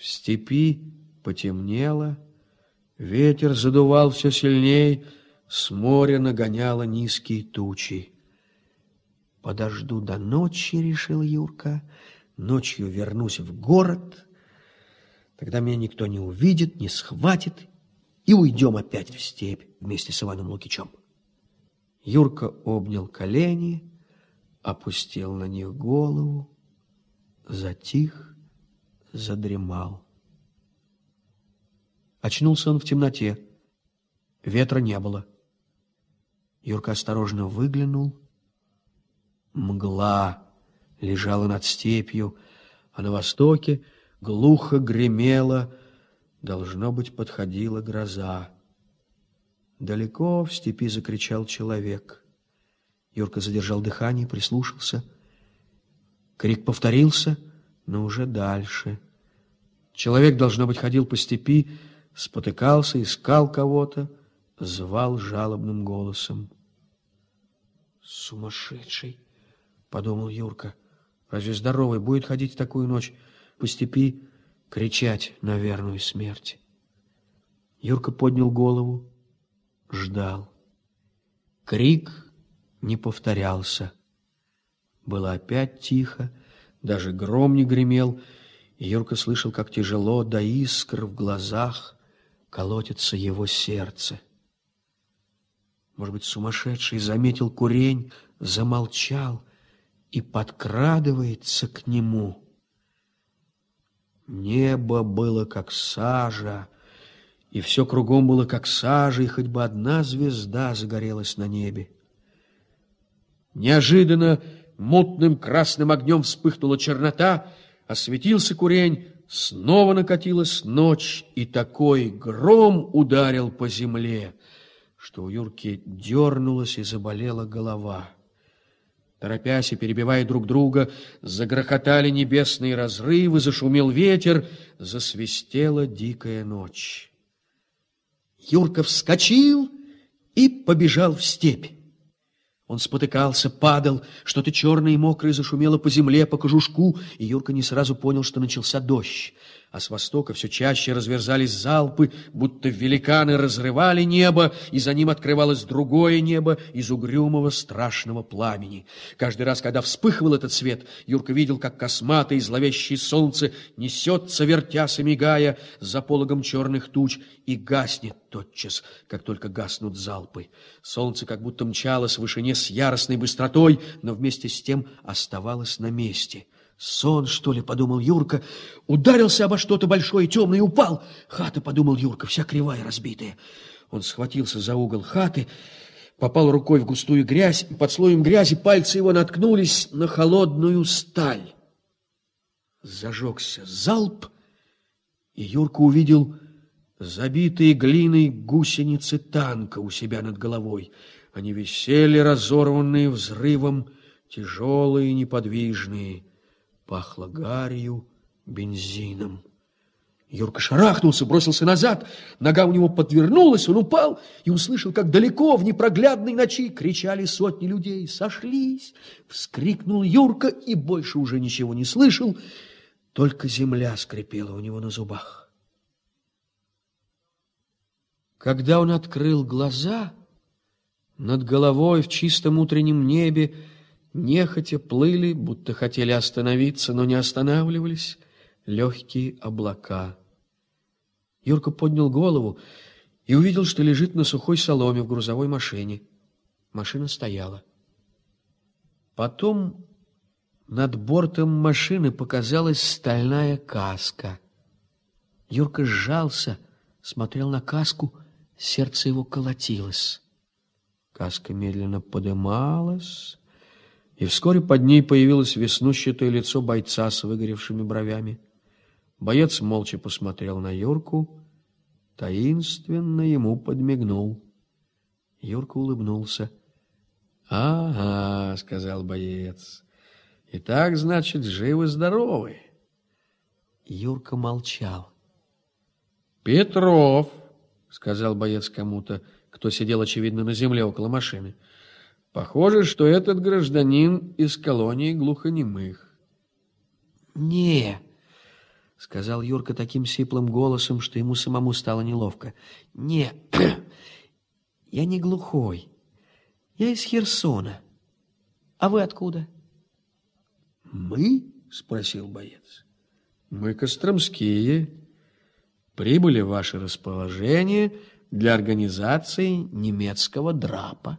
В степи потемнело, ветер задувал все сильней, с моря нагоняло низкие тучи. Подожду до ночи, решил Юрка, ночью вернусь в город, тогда меня никто не увидит, не схватит, и уйдем опять в степь вместе с Иваном Лукичем. Юрка обнял колени, опустил на них голову, затих, задремал. Очнулся он в темноте. Ветра не было. Юрка осторожно выглянул. Мгла лежала над степью, а на востоке глухо гремела, должно быть, подходила гроза. Далеко в степи закричал человек. Юрка задержал дыхание, прислушался. Крик повторился, но уже дальше. Человек, должно быть, ходил по степи, спотыкался, искал кого-то, звал жалобным голосом. «Сумасшедший!» — подумал Юрка. «Разве здоровый будет ходить в такую ночь по степи, кричать на верную смерть?» Юрка поднял голову, ждал. Крик не повторялся. Было опять тихо, даже гром не гремел, и Юрка слышал, как тяжело до искр в глазах колотится его сердце. Может быть, сумасшедший заметил курень, замолчал и подкрадывается к нему. Небо было как сажа, и все кругом было как сажа, и хоть бы одна звезда загорелась на небе. Неожиданно мутным красным огнем вспыхнула чернота, осветился курень, снова накатилась ночь, и такой гром ударил по земле, что у Юрки дернулась и заболела голова. Торопясь и перебивая друг друга, загрохотали небесные разрывы, зашумел ветер, засвистела дикая ночь. Юрка вскочил и побежал в степь. Он спотыкался, падал, что-то черное и мокрое зашумело по земле, по кожушку, и Юрка не сразу понял, что начался дождь а с востока все чаще разверзались залпы, будто великаны разрывали небо, и за ним открывалось другое небо из угрюмого страшного пламени. Каждый раз, когда вспыхивал этот свет, Юрка видел, как косматое и зловещее солнце несется, вертясь и мигая, за пологом черных туч, и гаснет тотчас, как только гаснут залпы. Солнце как будто мчалось в вышине с яростной быстротой, но вместе с тем оставалось на месте — Сон, что ли, подумал Юрка, ударился обо что-то большое, темное и упал. Хата, подумал Юрка, вся кривая, разбитая. Он схватился за угол хаты, попал рукой в густую грязь, и под слоем грязи пальцы его наткнулись на холодную сталь. Зажегся залп, и Юрка увидел забитые глиной гусеницы танка у себя над головой. Они висели, разорванные взрывом, тяжелые неподвижные пахло гарью, бензином. Юрка шарахнулся, бросился назад, нога у него подвернулась, он упал и услышал, как далеко в непроглядной ночи кричали сотни людей. «Сошлись!» — вскрикнул Юрка и больше уже ничего не слышал, только земля скрипела у него на зубах. Когда он открыл глаза, над головой в чистом утреннем небе нехотя плыли, будто хотели остановиться, но не останавливались, легкие облака. Юрка поднял голову и увидел, что лежит на сухой соломе в грузовой машине. Машина стояла. Потом над бортом машины показалась стальная каска. Юрка сжался, смотрел на каску, сердце его колотилось. Каска медленно подымалась, и вскоре под ней появилось веснущатое лицо бойца с выгоревшими бровями. Боец молча посмотрел на Юрку, таинственно ему подмигнул. Юрка улыбнулся. «Ага», — сказал боец, — «итак, значит, живы-здоровы». Юрка молчал. «Петров», — сказал боец кому-то, кто сидел, очевидно, на земле около машины, — Похоже, что этот гражданин из колонии глухонемых. Не, сказал Юрка таким сиплым голосом, что ему самому стало неловко. Не, я не глухой. Я из Херсона. А вы откуда? Мы? Спросил боец. Мы костромские. Прибыли в ваше расположение для организации немецкого драпа.